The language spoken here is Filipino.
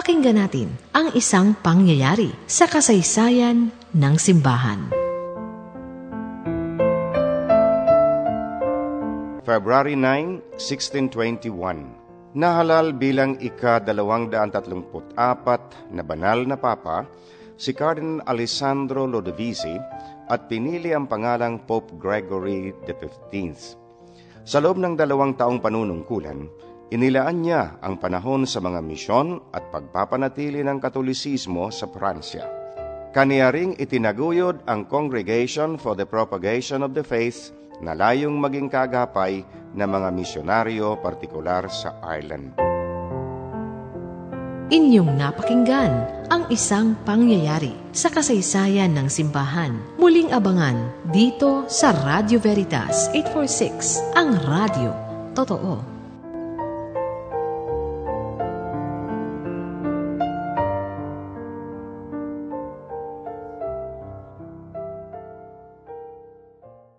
Pakinggan natin ang isang pangyayari sa kasaysayan ng simbahan. February 9, 1621 Nahalal bilang ika-234 na banal na papa si Cardinal Alessandro Lodovici at pinili ang pangalang Pope Gregory XV. Sa loob ng dalawang taong panunungkulan, inilaan niya ang panahon sa mga misyon at pagpapanatili ng katolisismo sa Pransya. Kaniyaring itinaguyod ang Congregation for the Propagation of the Faith na layong maging kagapay ng mga misyonaryo partikular sa Ireland. Inyong napakinggan ang isang pangyayari sa kasaysayan ng simbahan. Muling abangan dito sa Radio Veritas 846, ang radio. Totoo.